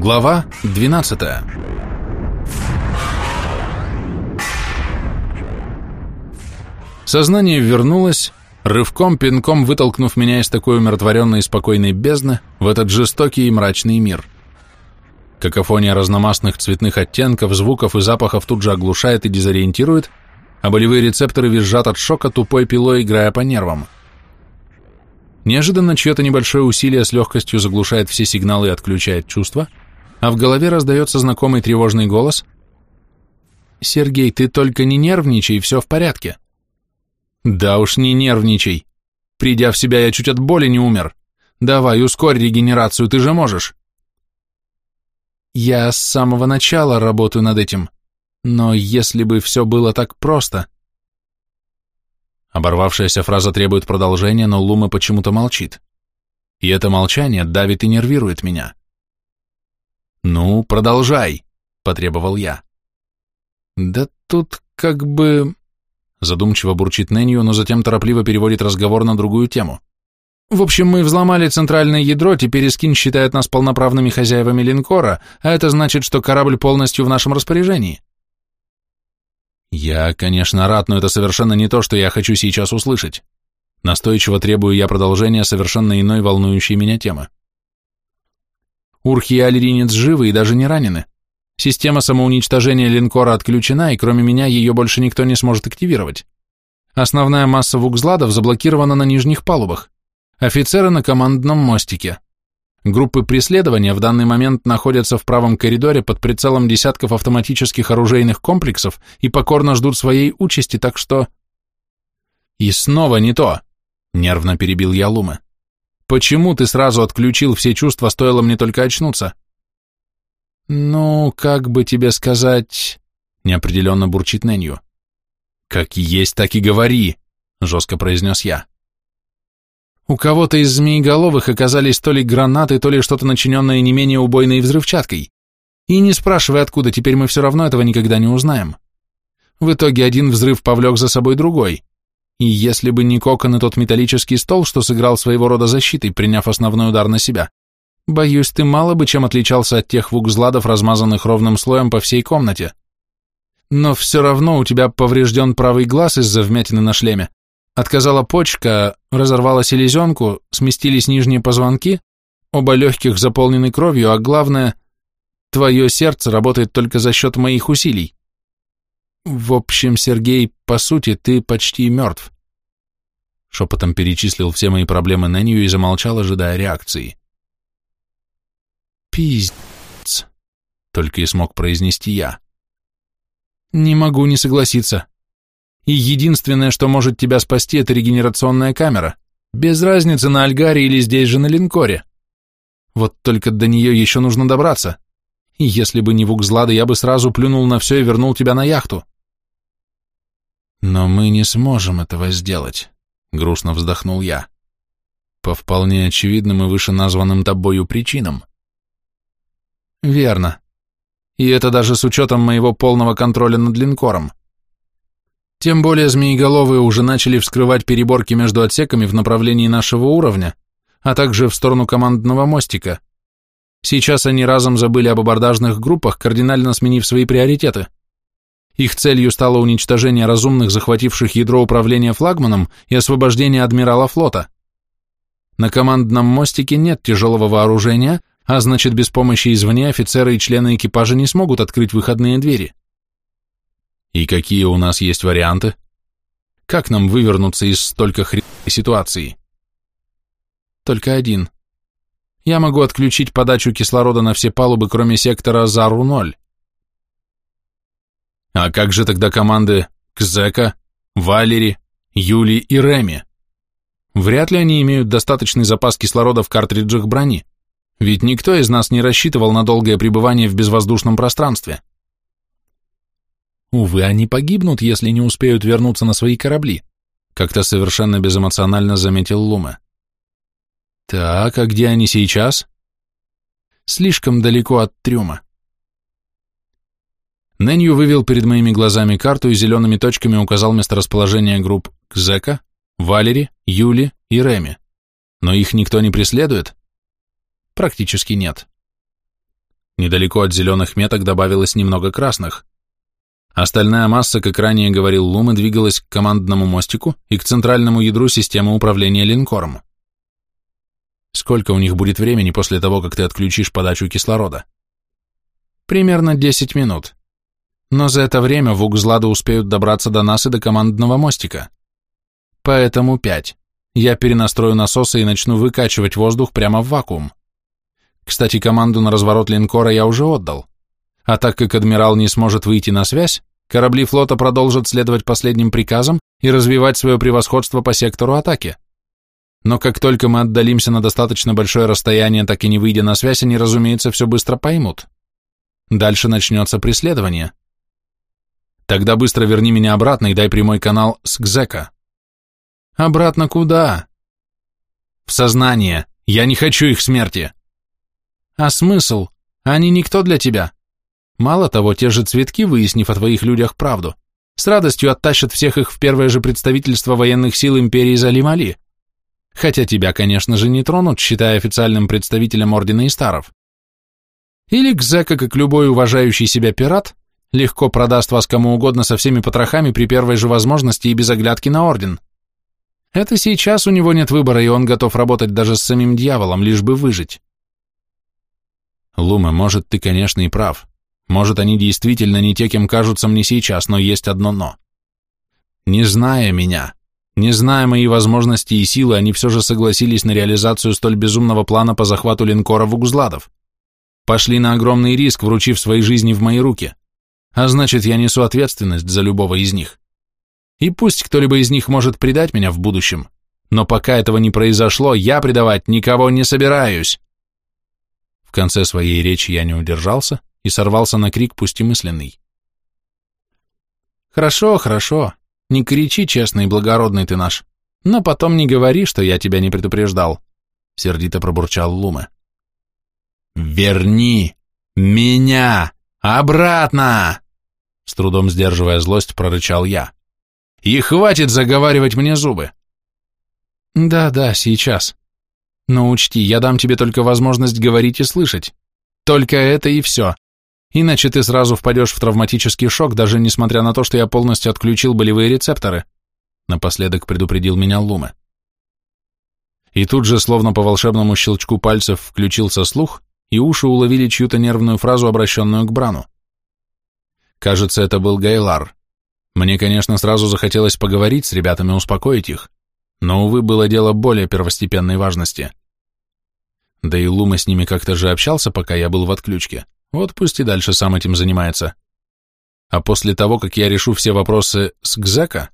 Глава 12 Сознание вернулось, рывком-пинком вытолкнув меня из такой умиротворенной и спокойной бездны в этот жестокий и мрачный мир. Какофония разномастных цветных оттенков, звуков и запахов тут же оглушает и дезориентирует, а болевые рецепторы визжат от шока тупой пилой, играя по нервам. Неожиданно чье-то небольшое усилие с легкостью заглушает все сигналы и отключает чувства, а в голове раздается знакомый тревожный голос. «Сергей, ты только не нервничай, все в порядке». «Да уж не нервничай. Придя в себя, я чуть от боли не умер. Давай, ускорь регенерацию, ты же можешь». «Я с самого начала работаю над этим, но если бы все было так просто...» Оборвавшаяся фраза требует продолжения, но Лума почему-то молчит. И это молчание давит и нервирует меня. «Ну, продолжай», — потребовал я. «Да тут как бы...» Задумчиво бурчит Нэнью, но затем торопливо переводит разговор на другую тему. «В общем, мы взломали центральное ядро, теперь Искин считает нас полноправными хозяевами линкора, а это значит, что корабль полностью в нашем распоряжении. Я, конечно, рад, но это совершенно не то, что я хочу сейчас услышать. Настойчиво требую я продолжения совершенно иной волнующей меня темы. Урхи и Алиринец живы и даже не ранены. Система самоуничтожения линкора отключена, и кроме меня ее больше никто не сможет активировать. Основная масса вукзладов заблокирована на нижних палубах. Офицеры на командном мостике. Группы преследования в данный момент находятся в правом коридоре под прицелом десятков автоматических оружейных комплексов и покорно ждут своей участи, так что... И снова не то, нервно перебил я Лумы. Почему ты сразу отключил все чувства, стоило мне только очнуться? Ну, как бы тебе сказать... Неопределенно бурчит Нэнью. Как есть, так и говори, жестко произнес я. У кого-то из змееголовых оказались то ли гранаты, то ли что-то начиненное не менее убойной взрывчаткой. И не спрашивай откуда, теперь мы все равно этого никогда не узнаем. В итоге один взрыв повлек за собой другой. И если бы не кокон и тот металлический стол, что сыграл своего рода защитой, приняв основной удар на себя, боюсь, ты мало бы чем отличался от тех вукзладов, размазанных ровным слоем по всей комнате. Но все равно у тебя поврежден правый глаз из-за вмятины на шлеме, Отказала почка, разорвала селезенку, сместились нижние позвонки, оба легких заполнены кровью, а главное, твое сердце работает только за счет моих усилий. В общем, Сергей, по сути, ты почти мертв. Шепотом перечислил все мои проблемы Нэнью и замолчал, ожидая реакции. Пиздец, только и смог произнести я. Не могу не согласиться. И единственное, что может тебя спасти, это регенерационная камера. Без разницы, на Альгаре или здесь же на линкоре. Вот только до нее еще нужно добраться. И если бы не Вукзлада, я бы сразу плюнул на все и вернул тебя на яхту. Но мы не сможем этого сделать, грустно вздохнул я. По вполне очевидным и вышеназванным тобою причинам. Верно. И это даже с учетом моего полного контроля над линкором. Тем более змееголовые уже начали вскрывать переборки между отсеками в направлении нашего уровня, а также в сторону командного мостика. Сейчас они разом забыли об абордажных группах, кардинально сменив свои приоритеты. Их целью стало уничтожение разумных, захвативших ядро управления флагманом и освобождение адмирала флота. На командном мостике нет тяжелого вооружения, а значит без помощи извне офицеры и члены экипажа не смогут открыть выходные двери. И какие у нас есть варианты? Как нам вывернуться из столько хреновой ситуации? Только один. Я могу отключить подачу кислорода на все палубы, кроме сектора Зару-0. А как же тогда команды Кзека, Валери, Юли и Реми? Вряд ли они имеют достаточный запас кислорода в картриджах брони, ведь никто из нас не рассчитывал на долгое пребывание в безвоздушном пространстве. Увы, они погибнут, если не успеют вернуться на свои корабли, как-то совершенно безэмоционально заметил Лума. Так, а где они сейчас? Слишком далеко от трюма. Нэнью вывел перед моими глазами карту и зелеными точками указал месторасположение групп Кзека, Валери, Юли и Реми. Но их никто не преследует? Практически нет. Недалеко от зеленых меток добавилось немного красных. Остальная масса, как ранее говорил Лума, двигалась к командному мостику и к центральному ядру системы управления линкором. Сколько у них будет времени после того, как ты отключишь подачу кислорода? Примерно 10 минут. Но за это время Вугзлады успеют добраться до нас и до командного мостика. Поэтому 5. Я перенастрою насосы и начну выкачивать воздух прямо в вакуум. Кстати, команду на разворот линкора я уже отдал. А так как адмирал не сможет выйти на связь, корабли флота продолжат следовать последним приказам и развивать свое превосходство по сектору атаки. Но как только мы отдалимся на достаточно большое расстояние, так и не выйдя на связь, они, разумеется, все быстро поймут. Дальше начнется преследование. Тогда быстро верни меня обратно и дай прямой канал с Гзека. Обратно куда? В сознание. Я не хочу их смерти. А смысл? Они никто для тебя. Мало того, те же цветки, выяснив о твоих людях правду, с радостью оттащат всех их в первое же представительство военных сил империи Залимали. Хотя тебя, конечно же, не тронут, считая официальным представителем Ордена Истаров. Или Гзека, как любой уважающий себя пират, легко продаст вас кому угодно со всеми потрохами при первой же возможности и без оглядки на Орден. Это сейчас у него нет выбора, и он готов работать даже с самим дьяволом, лишь бы выжить. Лума, может, ты, конечно, и прав. Может, они действительно не те, кем кажутся мне сейчас, но есть одно «но». Не зная меня, не зная мои возможности и силы, они все же согласились на реализацию столь безумного плана по захвату линкора Вугзладов. Пошли на огромный риск, вручив свои жизни в мои руки. А значит, я несу ответственность за любого из них. И пусть кто-либо из них может предать меня в будущем, но пока этого не произошло, я предавать никого не собираюсь. В конце своей речи я не удержался и сорвался на крик, пусть и мысленный. «Хорошо, хорошо, не кричи, честный и благородный ты наш, но потом не говори, что я тебя не предупреждал», — сердито пробурчал Луме. «Верни меня обратно!» С трудом сдерживая злость, прорычал я. «И хватит заговаривать мне зубы!» «Да-да, сейчас. Но учти, я дам тебе только возможность говорить и слышать. Только это и все. Иначе ты сразу впадешь в травматический шок, даже несмотря на то, что я полностью отключил болевые рецепторы. Напоследок предупредил меня Луме. И тут же, словно по волшебному щелчку пальцев, включился слух, и уши уловили чью-то нервную фразу, обращенную к Брану. Кажется, это был Гайлар. Мне, конечно, сразу захотелось поговорить с ребятами, успокоить их, но, увы, было дело более первостепенной важности. Да и Лума с ними как-то же общался, пока я был в отключке. Вот пусть и дальше сам этим занимается. А после того, как я решу все вопросы с Гзека,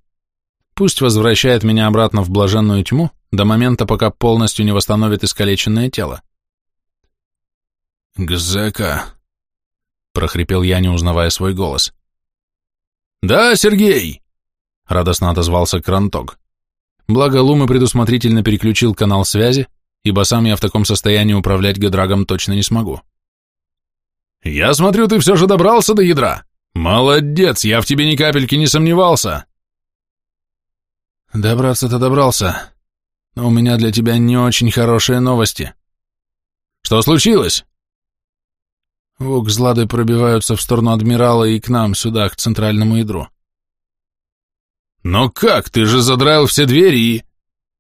пусть возвращает меня обратно в блаженную тьму до момента, пока полностью не восстановит искалеченное тело. «Гзека», — прохрипел я, не узнавая свой голос. «Да, Сергей!» — радостно отозвался Кранток. Благо Лумы предусмотрительно переключил канал связи, ибо сам я в таком состоянии управлять Гедрагом точно не смогу. «Я смотрю, ты все же добрался до ядра. Молодец, я в тебе ни капельки не сомневался». «Добраться-то добрался, но у меня для тебя не очень хорошие новости». «Что случилось?» Вокзлады пробиваются в сторону адмирала и к нам, сюда, к центральному ядру. «Но как? Ты же задраил все двери и...»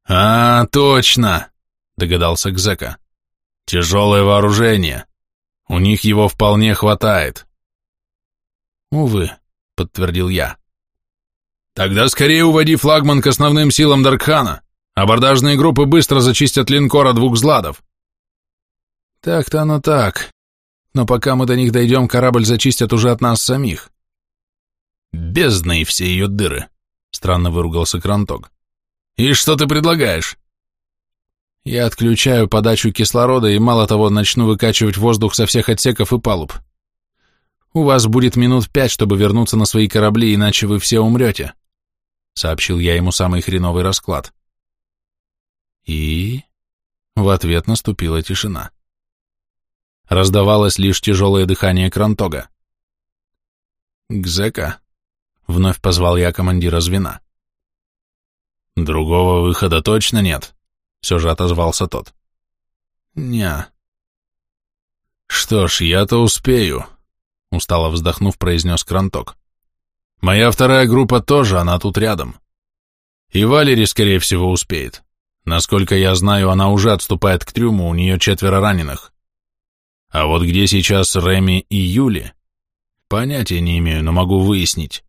«А, точно!» — догадался Гзека. «Тяжелое вооружение. У них его вполне хватает. Увы, подтвердил я. Тогда скорее уводи флагман к основным силам Даркхана. Абордажные группы быстро зачистят линкор от двух зладов. Так-то оно так. Но пока мы до них дойдем, корабль зачистят уже от нас самих. Бездны и все ее дыры, странно выругался Кранток. И что ты предлагаешь? Я отключаю подачу кислорода и, мало того, начну выкачивать воздух со всех отсеков и палуб. У вас будет минут пять, чтобы вернуться на свои корабли, иначе вы все умрете», — сообщил я ему самый хреновый расклад. И... В ответ наступила тишина. Раздавалось лишь тяжелое дыхание Крантога. «Гзека», — вновь позвал я командира звена. «Другого выхода точно нет», все же отозвался тот. Ня. Что ж, я-то успею, устало вздохнув, произнес Кранток. Моя вторая группа тоже, она тут рядом. И Валери, скорее всего, успеет. Насколько я знаю, она уже отступает к трюму, у нее четверо раненых. А вот где сейчас Реми и Юли? Понятия не имею, но могу выяснить.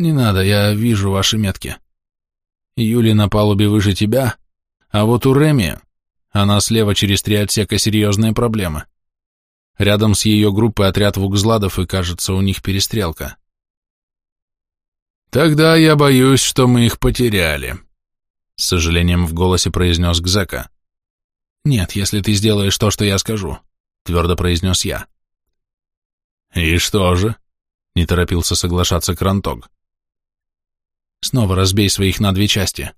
Не надо, я вижу ваши метки. Юли на палубе выше тебя, а вот у Реми, она слева через три отсека серьезные проблемы. Рядом с ее группой отряд вукзладов, и, кажется, у них перестрелка. Тогда я боюсь, что мы их потеряли, — с сожалением в голосе произнес Гзека. «Нет, если ты сделаешь то, что я скажу», — твердо произнес я. «И что же?» — не торопился соглашаться Крантог. «Снова разбей своих на две части.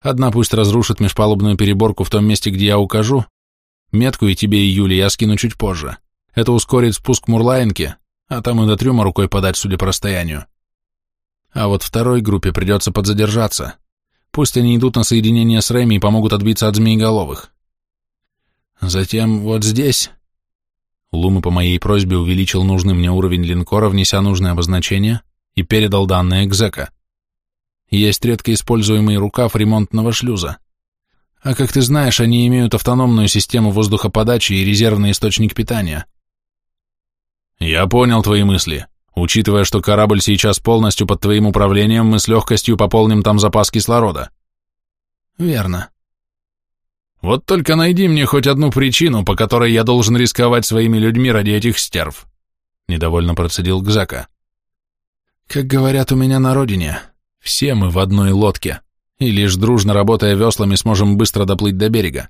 Одна пусть разрушит межпалубную переборку в том месте, где я укажу. Метку и тебе, и Юле я скину чуть позже. Это ускорит спуск Мурлаенки, а там и до трюма рукой подать, судя по расстоянию. А вот второй группе придется подзадержаться. Пусть они идут на соединение с Рэми и помогут отбиться от змееголовых. Затем вот здесь... Лума по моей просьбе увеличил нужный мне уровень линкора, внеся нужное обозначение, и передал данные Экзека. Есть редко используемый рукав ремонтного шлюза. А как ты знаешь, они имеют автономную систему воздухоподачи и резервный источник питания. Я понял твои мысли. Учитывая, что корабль сейчас полностью под твоим управлением, мы с легкостью пополним там запас кислорода. Верно. Вот только найди мне хоть одну причину, по которой я должен рисковать своими людьми ради этих стерв. Недовольно процедил Гзака. Как говорят у меня на родине, все мы в одной лодке, и лишь дружно работая веслами сможем быстро доплыть до берега.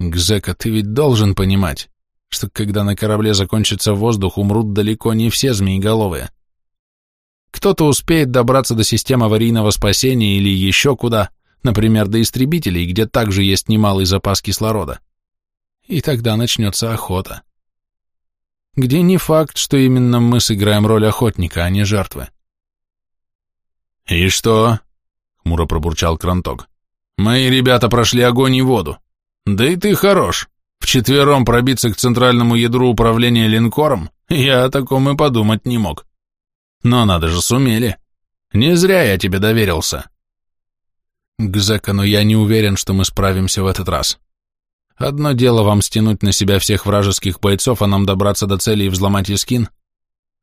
Гзека, ты ведь должен понимать, что когда на корабле закончится воздух, умрут далеко не все змееголовые. Кто-то успеет добраться до системы аварийного спасения или еще куда, например, до истребителей, где также есть немалый запас кислорода. И тогда начнется охота. Где не факт, что именно мы сыграем роль охотника, а не жертвы. «И что?» — хмуро пробурчал Кранток. «Мои ребята прошли огонь и воду. Да и ты хорош. Вчетвером пробиться к центральному ядру управления линкором я о таком и подумать не мог. Но надо же сумели. Не зря я тебе доверился. Гзека, но я не уверен, что мы справимся в этот раз. Одно дело вам стянуть на себя всех вражеских бойцов, а нам добраться до цели и взломать Искин.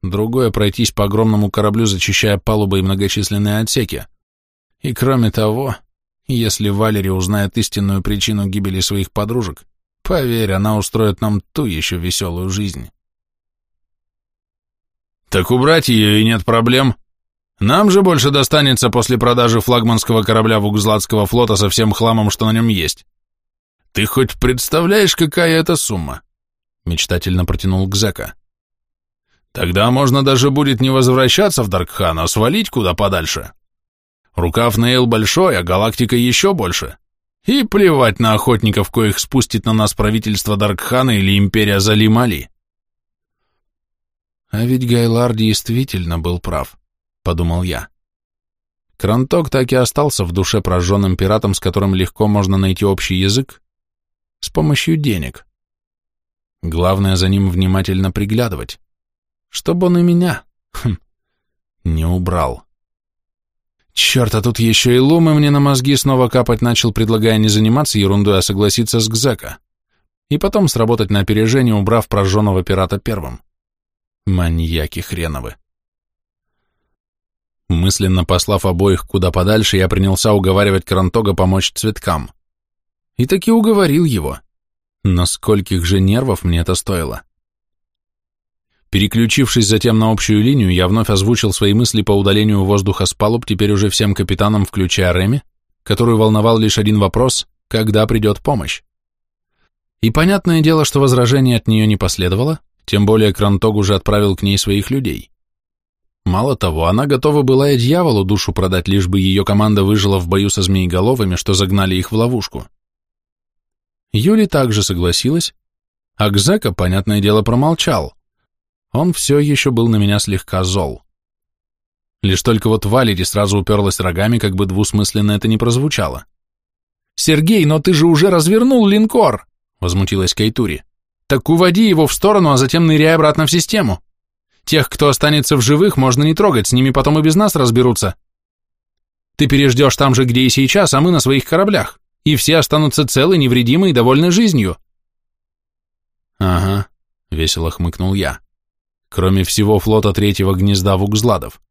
Другое — пройтись по огромному кораблю, зачищая палубы и многочисленные отсеки. И кроме того, если Валерия узнает истинную причину гибели своих подружек, Поверь, она устроит нам ту еще веселую жизнь. Так убрать ее и нет проблем. Нам же больше достанется после продажи флагманского корабля Вугзлатского флота со всем хламом, что на нем есть. Ты хоть представляешь, какая это сумма? Мечтательно протянул Гзека. Тогда можно даже будет не возвращаться в Даркхан, а свалить куда подальше. Рукав Нейл большой, а галактика еще больше. И плевать на охотников, коих спустит на нас правительство Даркхана или империя Залимали. А ведь Гайлар действительно был прав, подумал я. Кранток так и остался в душе прожженным пиратом, с которым легко можно найти общий язык, с помощью денег. Главное за ним внимательно приглядывать, чтобы он и меня хм, не убрал. Черт, а тут еще и лумы мне на мозги снова капать начал, предлагая не заниматься ерундой, а согласиться с Гзека. И потом сработать на опережение, убрав прожженного пирата первым. Маньяки хреновы. Мысленно послав обоих куда подальше, я принялся уговаривать Крантога помочь цветкам. И таки уговорил его. Но скольких же нервов мне это стоило? Переключившись затем на общую линию, я вновь озвучил свои мысли по удалению воздуха с палуб теперь уже всем капитанам, включая Реми, которую волновал лишь один вопрос – когда придет помощь? И понятное дело, что возражений от нее не последовало, тем более Крантог уже отправил к ней своих людей. Мало того, она готова была и дьяволу душу продать, лишь бы ее команда выжила в бою со змееголовыми, что загнали их в ловушку. Юли также согласилась, а Гзека, понятное дело, промолчал, он все еще был на меня слегка зол. Лишь только вот Валери сразу уперлась рогами, как бы двусмысленно это не прозвучало. «Сергей, но ты же уже развернул линкор!» — возмутилась Кайтури. «Так уводи его в сторону, а затем ныряй обратно в систему. Тех, кто останется в живых, можно не трогать, с ними потом и без нас разберутся. Ты переждешь там же, где и сейчас, а мы на своих кораблях, и все останутся целы, невредимы и довольны жизнью». «Ага», — весело хмыкнул я. «Кроме всего флота третьего гнезда Вукзладов.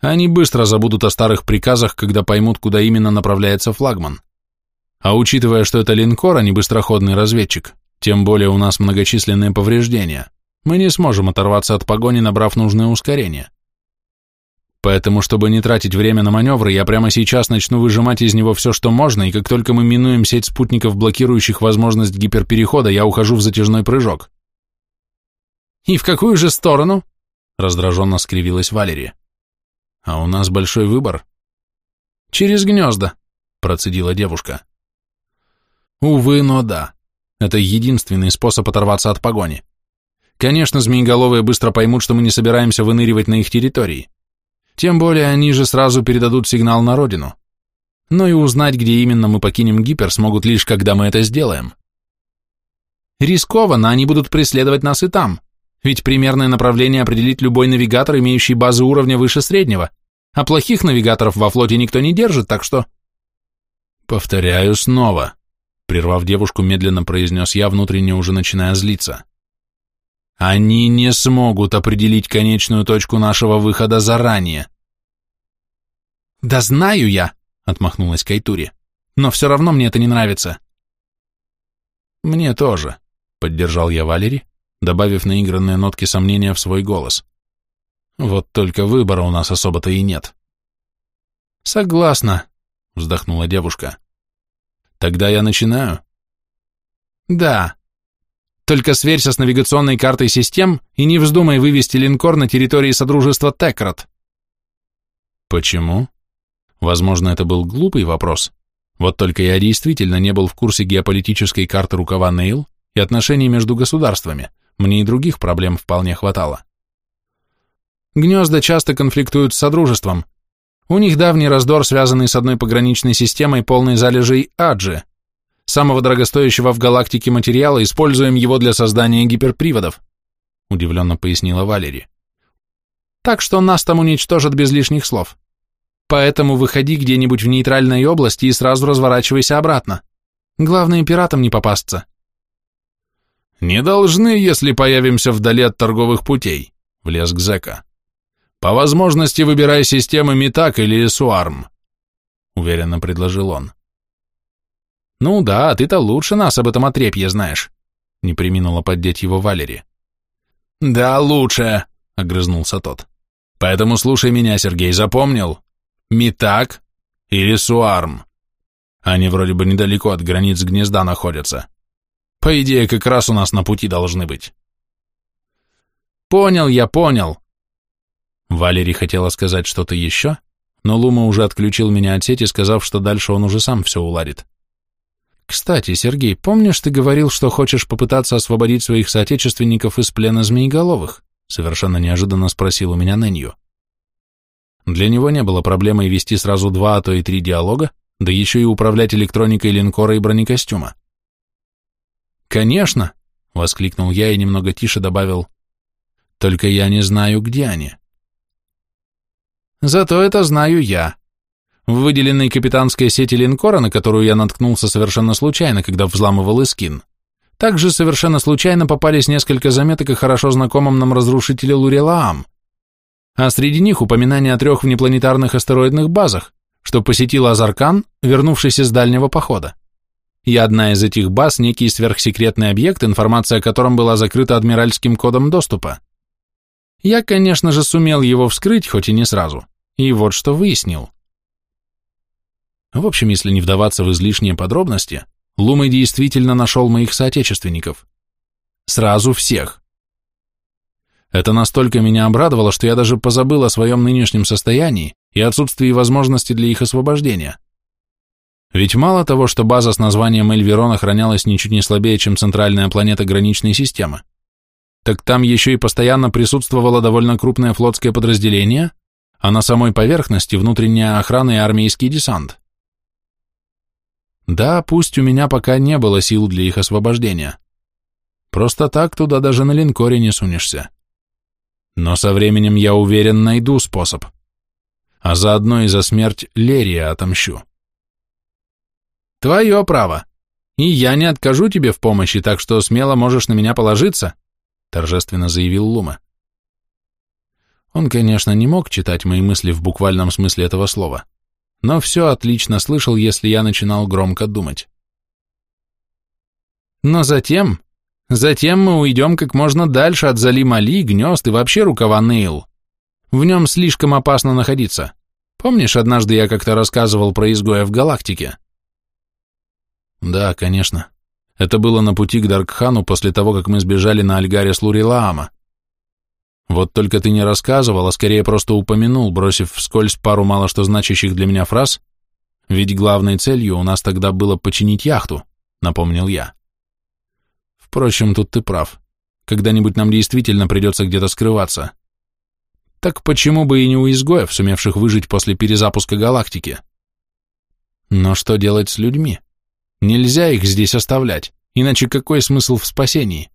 Они быстро забудут о старых приказах, когда поймут, куда именно направляется флагман. А учитывая, что это линкор, а не быстроходный разведчик, тем более у нас многочисленные повреждения, мы не сможем оторваться от погони, набрав нужное ускорение. Поэтому, чтобы не тратить время на маневры, я прямо сейчас начну выжимать из него все, что можно, и как только мы минуем сеть спутников, блокирующих возможность гиперперехода, я ухожу в затяжной прыжок. «И в какую же сторону?» — раздраженно скривилась Валерия. «А у нас большой выбор». «Через гнезда», — процедила девушка. «Увы, но да. Это единственный способ оторваться от погони. Конечно, змееголовые быстро поймут, что мы не собираемся выныривать на их территории. Тем более они же сразу передадут сигнал на родину. Но и узнать, где именно мы покинем Гипер, смогут лишь, когда мы это сделаем. Рискованно, они будут преследовать нас и там, ведь примерное направление определит любой навигатор, имеющий базы уровня выше среднего, а плохих навигаторов во флоте никто не держит, так что... Повторяю снова, прервав девушку, медленно произнес я, внутренне уже начиная злиться. Они не смогут определить конечную точку нашего выхода заранее. Да знаю я, отмахнулась Кайтури, но все равно мне это не нравится. Мне тоже, поддержал я Валери, добавив наигранные нотки сомнения в свой голос. Вот только выбора у нас особо-то и нет. Согласна, вздохнула девушка. Тогда я начинаю? Да. Только сверься с навигационной картой систем и не вздумай вывести линкор на территории Содружества Текрат. Почему? Возможно, это был глупый вопрос. Вот только я действительно не был в курсе геополитической карты рукава Нейл и отношений между государствами. Мне и других проблем вполне хватало. Гнезда часто конфликтуют с Содружеством, у них давний раздор, связанный с одной пограничной системой, полной залежей Аджи, самого дорогостоящего в галактике материала, используем его для создания гиперприводов, удивленно пояснила Валери. Так что нас там уничтожат без лишних слов. Поэтому выходи где-нибудь в нейтральной области и сразу разворачивайся обратно. Главное, пиратам не попасться. Не должны, если появимся вдали от торговых путей, влез к Зека. По возможности выбирай системы Митак или Суарм, уверенно предложил он. Ну да, ты-то лучше нас об этом отрепье знаешь, не приминула поддеть его Валери. Да, лучше, огрызнулся тот. Поэтому слушай меня, Сергей, запомнил? Митак или Суарм. Они вроде бы недалеко от границ гнезда находятся. По идее, как раз у нас на пути должны быть. Понял я, понял, Валерий хотела сказать что-то еще, но Лума уже отключил меня от сети, сказав, что дальше он уже сам все уладит. «Кстати, Сергей, помнишь, ты говорил, что хочешь попытаться освободить своих соотечественников из плена змееголовых?» Совершенно неожиданно спросил у меня Нэнью. Для него не было проблемой вести сразу два, а то и три диалога, да еще и управлять электроникой линкора и бронекостюма. «Конечно!» — воскликнул я и немного тише добавил. «Только я не знаю, где они». Зато это знаю я. В выделенной капитанской сети линкора, на которую я наткнулся совершенно случайно, когда взламывал Искин, также совершенно случайно попались несколько заметок о хорошо знакомом нам разрушителе Лурелаам. А среди них упоминание о трех внепланетарных астероидных базах, что посетил Азаркан, вернувшись из дальнего похода. И одна из этих баз – некий сверхсекретный объект, информация о котором была закрыта адмиральским кодом доступа. Я, конечно же, сумел его вскрыть, хоть и не сразу. И вот что выяснил. В общем, если не вдаваться в излишние подробности, Лумой действительно нашел моих соотечественников. Сразу всех. Это настолько меня обрадовало, что я даже позабыл о своем нынешнем состоянии и отсутствии возможности для их освобождения. Ведь мало того, что база с названием Эльверон охранялась ничуть не слабее, чем центральная планета граничной системы, так там еще и постоянно присутствовало довольно крупное флотское подразделение, а на самой поверхности внутренняя охрана и армейский десант. Да, пусть у меня пока не было сил для их освобождения. Просто так туда даже на линкоре не сунешься. Но со временем я уверен найду способ. А заодно и за смерть Лерия отомщу. Твое право. И я не откажу тебе в помощи, так что смело можешь на меня положиться, торжественно заявил Лума. Он, конечно, не мог читать мои мысли в буквальном смысле этого слова, но все отлично слышал, если я начинал громко думать. Но затем, затем мы уйдем как можно дальше от Залим-Али, гнезд и вообще рукава Нейл. В нем слишком опасно находиться. Помнишь, однажды я как-то рассказывал про изгоя в галактике? Да, конечно. Это было на пути к Даркхану после того, как мы сбежали на Альгаре с Лурилаама. Вот только ты не рассказывал, а скорее просто упомянул, бросив вскользь пару мало что значащих для меня фраз, ведь главной целью у нас тогда было починить яхту, напомнил я. Впрочем, тут ты прав. Когда-нибудь нам действительно придется где-то скрываться. Так почему бы и не у изгоев, сумевших выжить после перезапуска галактики? Но что делать с людьми? Нельзя их здесь оставлять, иначе какой смысл в спасении?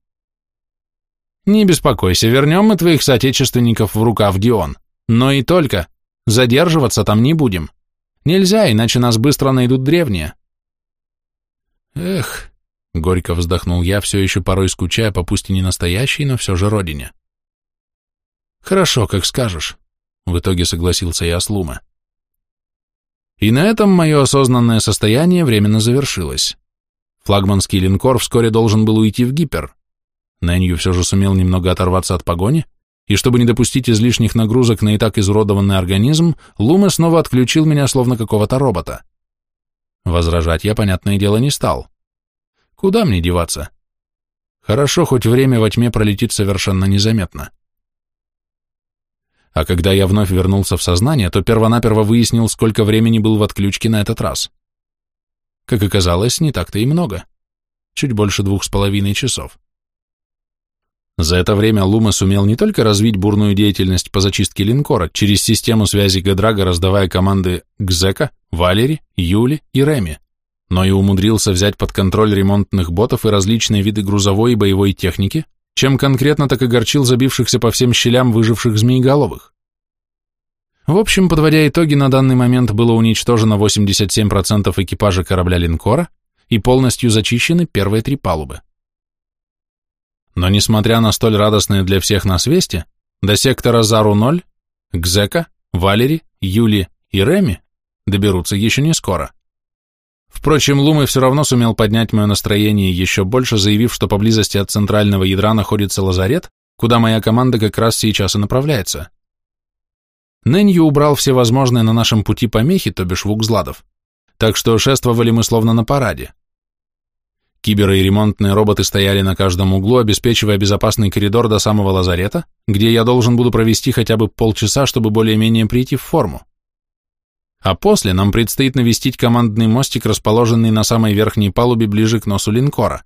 Не беспокойся, вернем мы твоих соотечественников в рукав Дион. Но и только. Задерживаться там не будем. Нельзя, иначе нас быстро найдут древние. Эх, горько вздохнул я, все еще порой скучая по пусть и не настоящей, но все же родине. Хорошо, как скажешь. В итоге согласился я с Лума. И на этом мое осознанное состояние временно завершилось. Флагманский линкор вскоре должен был уйти в гипер. Нэнью все же сумел немного оторваться от погони, и чтобы не допустить излишних нагрузок на и так изуродованный организм, Луме снова отключил меня словно какого-то робота. Возражать я, понятное дело, не стал. Куда мне деваться? Хорошо, хоть время во тьме пролетит совершенно незаметно. А когда я вновь вернулся в сознание, то первонаперво выяснил, сколько времени был в отключке на этот раз. Как оказалось, не так-то и много. Чуть больше двух с половиной часов. За это время Лума сумел не только развить бурную деятельность по зачистке линкора через систему связи Гадрага, раздавая команды Гзека, Валери, Юли и Реми, но и умудрился взять под контроль ремонтных ботов и различные виды грузовой и боевой техники, чем конкретно так огорчил забившихся по всем щелям выживших змееголовых. В общем, подводя итоги, на данный момент было уничтожено 87% экипажа корабля линкора и полностью зачищены первые три палубы. Но несмотря на столь радостные для всех нас вести, до сектора Зару-0 Гзека, Валери, Юли и Реми доберутся еще не скоро. Впрочем, Лумы все равно сумел поднять мое настроение еще больше, заявив, что поблизости от центрального ядра находится лазарет, куда моя команда как раз сейчас и направляется. Нэнью убрал все возможные на нашем пути помехи, то бишь вукзладов, так что шествовали мы словно на параде. Киберы и ремонтные роботы стояли на каждом углу, обеспечивая безопасный коридор до самого лазарета, где я должен буду провести хотя бы полчаса, чтобы более-менее прийти в форму. А после нам предстоит навестить командный мостик, расположенный на самой верхней палубе ближе к носу линкора.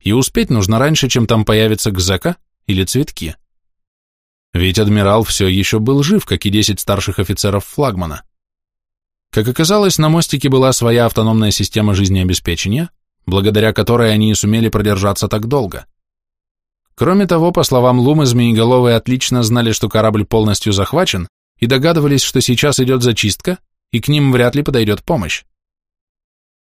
И успеть нужно раньше, чем там появится гзека или цветки. Ведь адмирал все еще был жив, как и десять старших офицеров флагмана. Как оказалось, на мостике была своя автономная система жизнеобеспечения, благодаря которой они и сумели продержаться так долго. Кроме того, по словам Лумы, Змееголовые отлично знали, что корабль полностью захвачен, и догадывались, что сейчас идет зачистка, и к ним вряд ли подойдет помощь.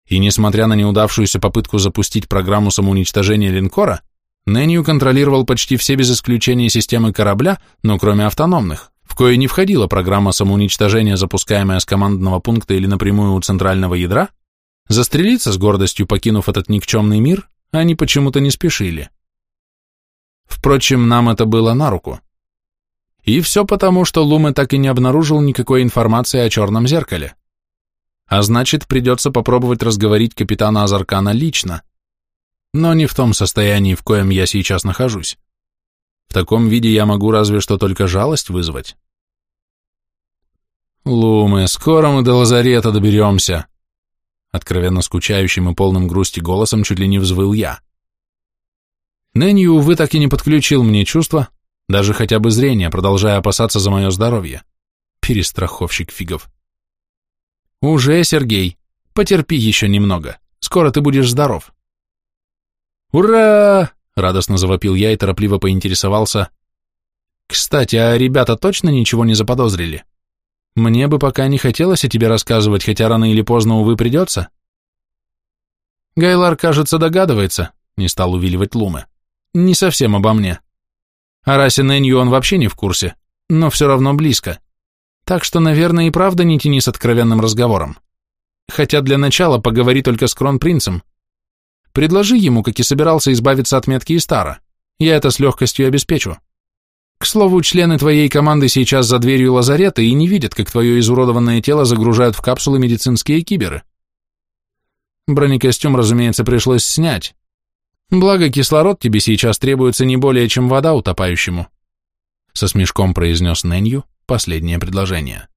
И несмотря на неудавшуюся попытку запустить программу самоуничтожения линкора, Нэнью контролировал почти все без исключения системы корабля, но кроме автономных, в кое не входила программа самоуничтожения, запускаемая с командного пункта или напрямую у центрального ядра, застрелиться с гордостью, покинув этот никчемный мир, они почему-то не спешили. Впрочем, нам это было на руку. И все потому, что Луме так и не обнаружил никакой информации о черном зеркале. А значит, придется попробовать разговорить капитана Азаркана лично. Но не в том состоянии, в коем я сейчас нахожусь. В таком виде я могу разве что только жалость вызвать. Луме, скоро мы до лазарета доберемся. Откровенно скучающим и полным грусти голосом чуть ли не взвыл я. Нэнни, увы, так и не подключил мне чувства, даже хотя бы зрение, продолжая опасаться за мое здоровье. Перестраховщик фигов. Уже, Сергей, Потерпи еще немного. Скоро ты будешь здоров. «Ура!» — радостно завопил я и торопливо поинтересовался. «Кстати, а ребята точно ничего не заподозрили? Мне бы пока не хотелось о тебе рассказывать, хотя рано или поздно, увы, придется». Гайлар, кажется, догадывается, не стал увиливать Лумы. Не совсем обо мне. О расе Нэнью он вообще не в курсе, но все равно близко. Так что, наверное, и правда не тяни с откровенным разговором. Хотя для начала поговори только с кронпринцем, Предложи ему, как и собирался избавиться от метки Истара. Я это с легкостью обеспечу. К слову, члены твоей команды сейчас за дверью лазарета и не видят, как твое изуродованное тело загружают в капсулы медицинские киберы. Бронекостюм, разумеется, пришлось снять. Благо, кислород тебе сейчас требуется не более, чем вода утопающему. Со смешком произнес Нэнью последнее предложение.